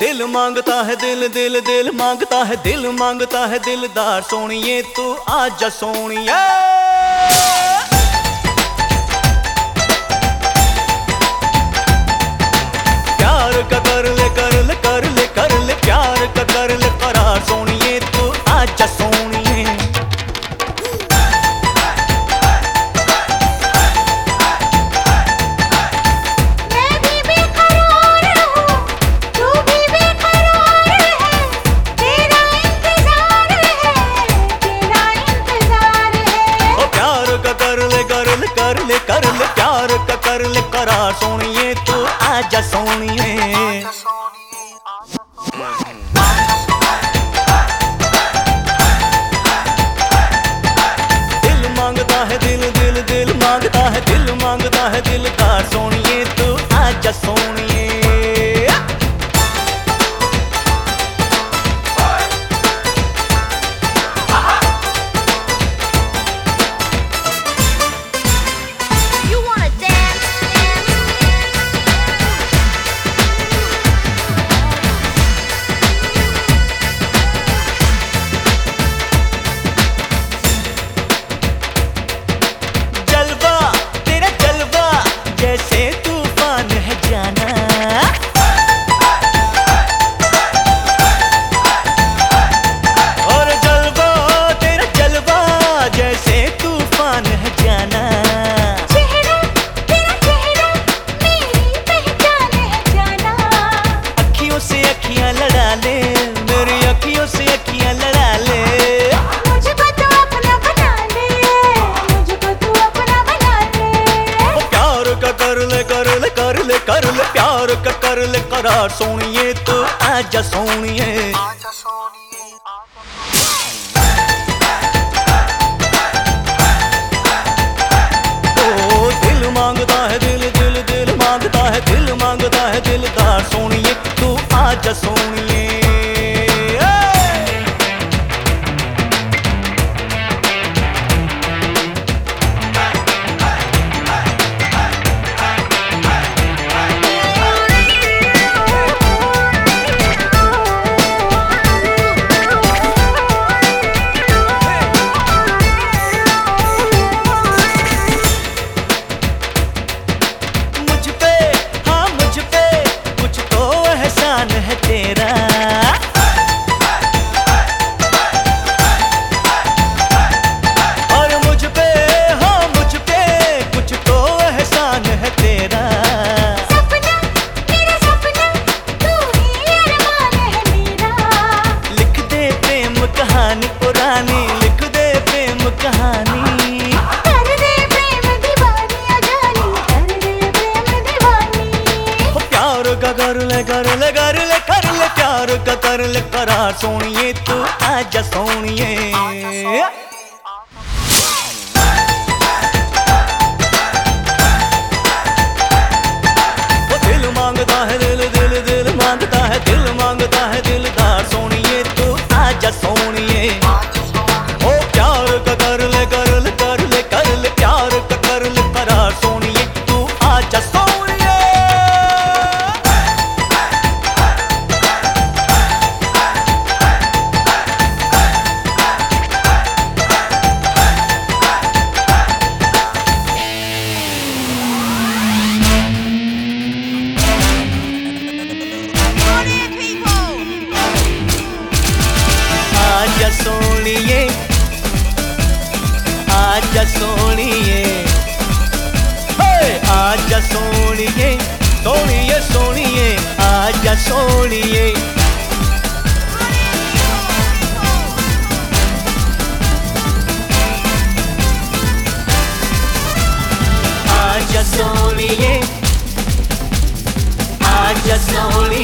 दिल माँगता है दिल दिल दिल माँगता है दिल, माँगता है दिलदार। सोनिए, तू आजा सोनिए प्यार का कर ले कर ले कर ले प्यार का कर ले करार सोनिए, तू आजा सोनिए कर ले कर ले प्यार का कर ले करार सोनिए तू आजा सोनिए। प्यार का कर ले करार सोनिए तू कहानी। कर दे प्रेम दीवानी अजानी। कर दे प्रेम दीवानी। प्यार का कर ले कर ले कर ले कर ले प्यार का कर ले करा सोनिए तू आजा सोनिए। आजा सोनिए आजा सोनिए। आजा सोनिए सोनिए सोनिए आजा सोनिए। आजा सोनिए आजा सोनिए।